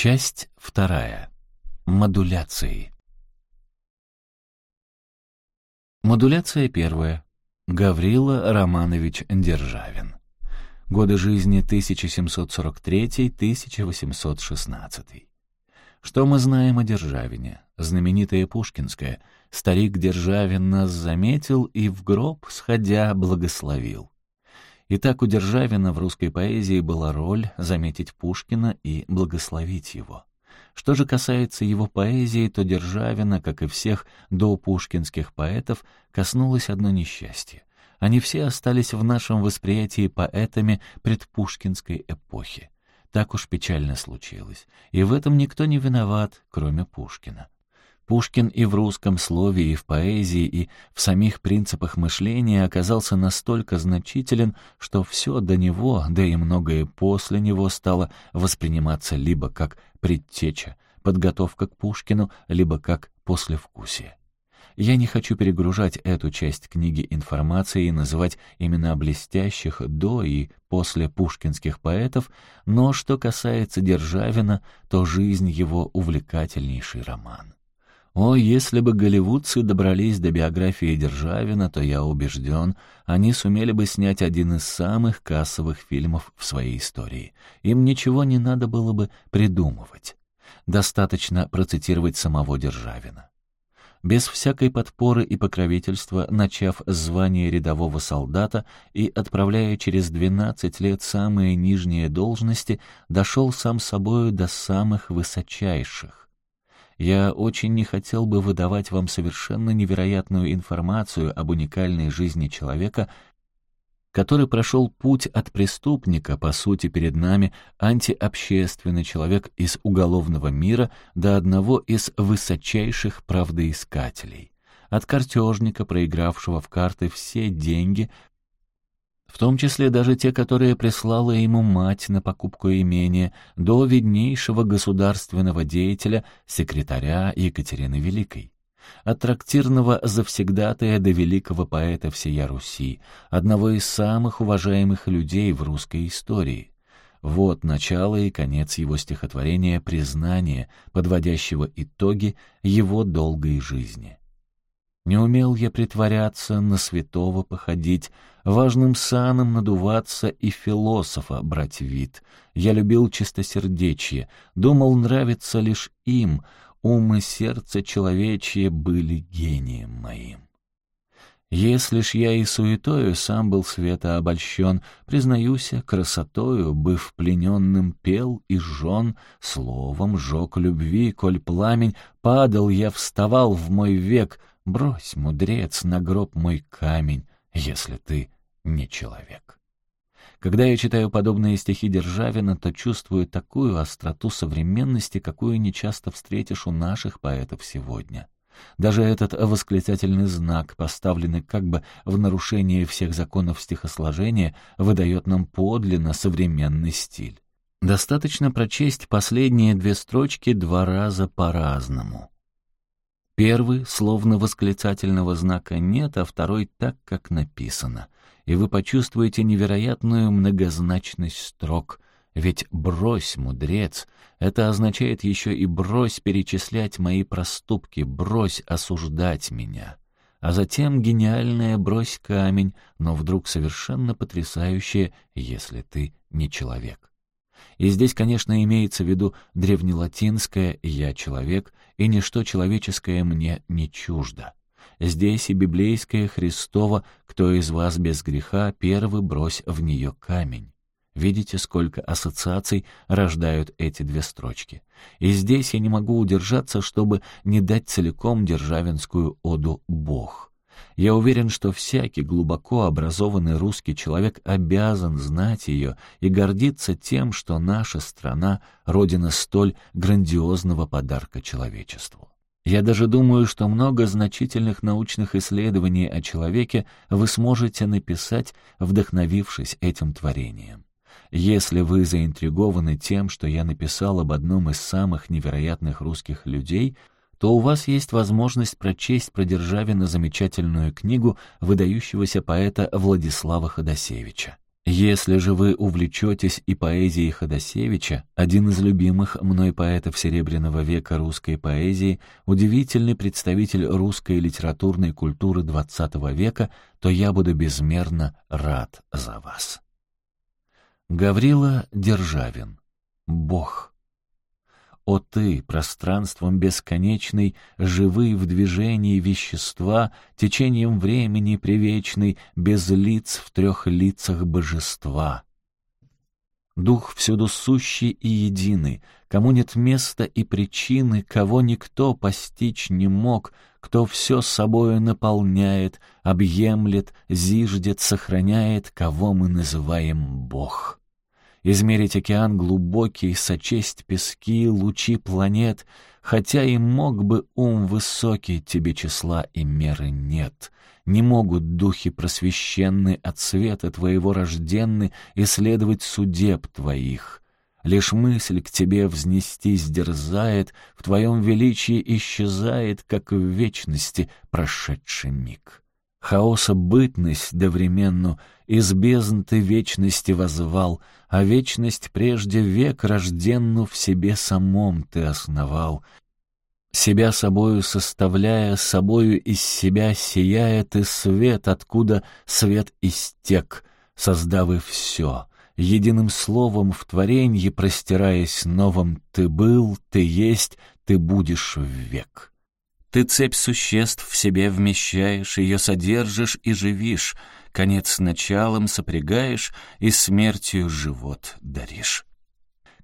Часть вторая. Модуляции. Модуляция первая. Гаврила Романович Державин. Годы жизни 1743-1816. Что мы знаем о Державине? Знаменитая Пушкинская. Старик Державин нас заметил и в гроб, сходя, благословил. Итак, у Державина в русской поэзии была роль заметить Пушкина и благословить его. Что же касается его поэзии, то Державина, как и всех допушкинских поэтов, коснулось одно несчастье. Они все остались в нашем восприятии поэтами предпушкинской эпохи. Так уж печально случилось. И в этом никто не виноват, кроме Пушкина. Пушкин и в русском слове, и в поэзии, и в самих принципах мышления оказался настолько значителен, что все до него, да и многое после него стало восприниматься либо как предтеча, подготовка к Пушкину, либо как послевкусие. Я не хочу перегружать эту часть книги информацией и называть имена блестящих до и после пушкинских поэтов, но что касается Державина, то жизнь его увлекательнейший роман. О, если бы голливудцы добрались до биографии Державина, то я убежден, они сумели бы снять один из самых кассовых фильмов в своей истории. Им ничего не надо было бы придумывать. Достаточно процитировать самого Державина без всякой подпоры и покровительства, начав с звания рядового солдата и отправляя через 12 лет самые нижние должности, дошел сам собою до самых высочайших. Я очень не хотел бы выдавать вам совершенно невероятную информацию об уникальной жизни человека, который прошел путь от преступника, по сути, перед нами, антиобщественный человек из уголовного мира до одного из высочайших правдоискателей, от картежника, проигравшего в карты все деньги, в том числе даже те, которые прислала ему мать на покупку имения, до виднейшего государственного деятеля, секретаря Екатерины Великой от трактирного завсегдатая до великого поэта всея Руси, одного из самых уважаемых людей в русской истории. Вот начало и конец его стихотворения «Признание», подводящего итоги его долгой жизни. Не умел я притворяться, на святого походить, важным саном надуваться и философа брать вид. Я любил чистосердечье, думал нравится лишь им, ум и сердце человечье были гением моим. Если ж я и суетою сам был света обольщен, Признаюся, красотою, быв плененным, пел и жжен, Словом жег любви, коль пламень, падал я, вставал в мой век, Брось, мудрец, на гроб мой камень, если ты не человек. Когда я читаю подобные стихи Державина, то чувствую такую остроту современности, какую нечасто встретишь у наших поэтов сегодня. Даже этот восклицательный знак, поставленный как бы в нарушение всех законов стихосложения, выдает нам подлинно современный стиль. Достаточно прочесть последние две строчки два раза по-разному. Первый, словно восклицательного знака нет, а второй так, как написано — и вы почувствуете невероятную многозначность строк. Ведь «брось, мудрец» — это означает еще и «брось перечислять мои проступки, брось осуждать меня». А затем гениальная «брось камень», но вдруг совершенно потрясающее, если ты не человек. И здесь, конечно, имеется в виду древнелатинское «я человек», и ничто человеческое мне не чуждо. Здесь и библейское Христово «Кто из вас без греха, первый брось в нее камень». Видите, сколько ассоциаций рождают эти две строчки. И здесь я не могу удержаться, чтобы не дать целиком державинскую оду «Бог». Я уверен, что всякий глубоко образованный русский человек обязан знать ее и гордиться тем, что наша страна — родина столь грандиозного подарка человечеству. Я даже думаю, что много значительных научных исследований о человеке вы сможете написать, вдохновившись этим творением. Если вы заинтригованы тем, что я написал об одном из самых невероятных русских людей, то у вас есть возможность прочесть про Державина замечательную книгу выдающегося поэта Владислава Ходосевича. Если же вы увлечетесь и поэзией Ходосевича, один из любимых мной поэтов Серебряного века русской поэзии, удивительный представитель русской литературной культуры XX века, то я буду безмерно рад за вас. Гаврила Державин. Бог. О ты, пространством бесконечный, живый в движении вещества, течением времени привечный, без лиц в трех лицах божества. Дух всюду сущий и единый, кому нет места и причины, кого никто постичь не мог, кто все собою наполняет, объемлет, зиждет, сохраняет, кого мы называем Бог измерить океан глубокий, сочесть пески, лучи планет, хотя и мог бы ум высокий, тебе числа и меры нет. Не могут духи просвещенны от света твоего рожденны исследовать судеб твоих. Лишь мысль к тебе взнестись дерзает, в твоем величии исчезает, как в вечности прошедший миг. Хаоса бытность довременну, из бездн ты вечности возвал, а вечность прежде век рожденну в себе самом ты основал. Себя собою составляя, собою из себя сияя ты свет, откуда свет истек, создав и все. Единым словом в творенье простираясь новым, ты был, ты есть, ты будешь век. Ты цепь существ в себе вмещаешь, ее содержишь и живишь, конец с началом сопрягаешь и смертью живот даришь.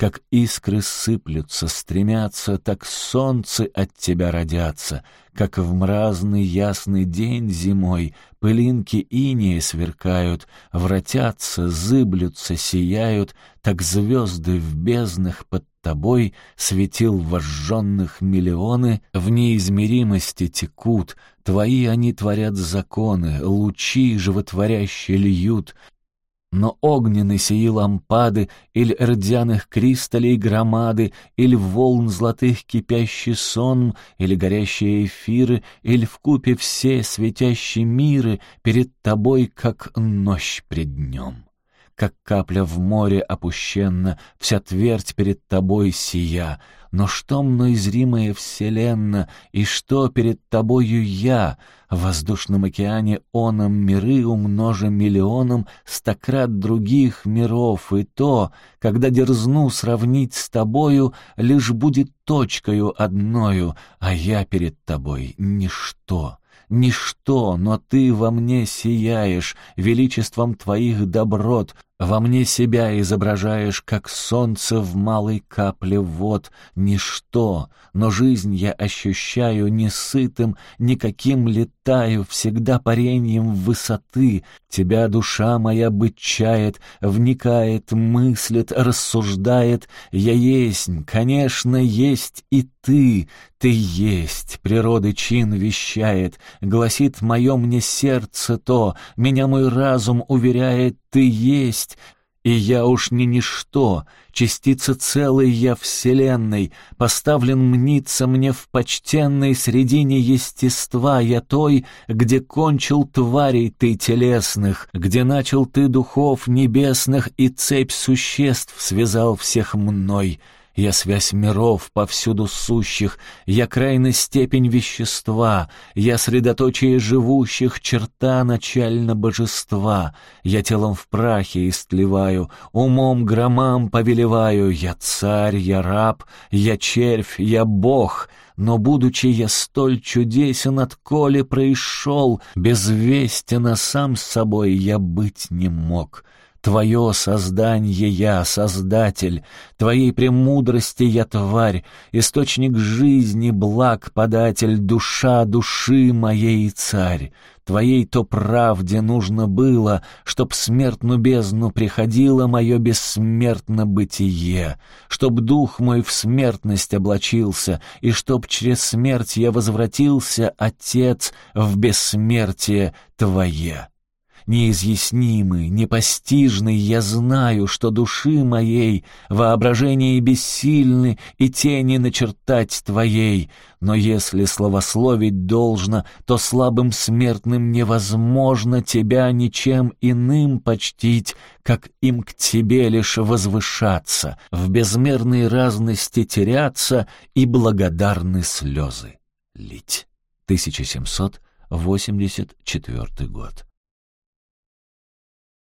Как искры сыплются, стремятся, так солнце от тебя родятся, как в мразный ясный день зимой пылинки инея сверкают, вратятся, зыблются, сияют, так звезды в безднах под тобой светил вожженных миллионы, в неизмеримости текут, твои они творят законы, лучи животворящие льют, но огненны сии лампады, или рдяных кристаллей громады, или волн золотых кипящий сон, или горящие эфиры, или в купе все светящие миры перед тобой, как ночь пред днем как капля в море опущенна, вся твердь перед тобой сия. Но что мной зримая вселенна, и что перед тобою я? В воздушном океане оном миры умножим миллионом стократ других миров, и то, когда дерзну сравнить с тобою, лишь будет точкою одною, а я перед тобой — ничто ничто, но ты во мне сияешь величеством твоих доброт, во мне себя изображаешь, как солнце в малой капле вод, ничто, но жизнь я ощущаю не сытым, никаким летаю, всегда парением высоты. Тебя душа моя бычает, вникает, мыслит, рассуждает. Я есть, конечно, есть и ты, ты есть, природы чин вещает, гласит мое мне сердце то, меня мой разум уверяет, ты есть, и я уж не ничто, частица целой я вселенной, поставлен мниться мне в почтенной средине естества я той, где кончил тварей ты телесных, где начал ты духов небесных и цепь существ связал всех мной». Я связь миров, повсюду сущих, Я крайная степень вещества, Я средоточие живущих, Черта начально божества. Я телом в прахе истлеваю, Умом громам повелеваю, Я царь, я раб, я червь, я бог — но, будучи я столь чудесен, отколе происшел, Безвестен, сам с собой я быть не мог. Твое создание я, Создатель, Твоей премудрости я тварь, Источник жизни, благ податель, Душа души моей царь. Твоей то правде нужно было, Чтоб смертну бездну приходило Мое бессмертно бытие, Чтоб дух мой в смертность облачился, И чтоб через смерть я возвратился, Отец, в бессмертие Твое. Неизъяснимый, непостижный, я знаю, что души моей воображение бессильны и тени начертать твоей, но если словословить должно, то слабым смертным невозможно тебя ничем иным почтить, как им к тебе лишь возвышаться, в безмерной разности теряться и благодарны слезы лить. 1784 год.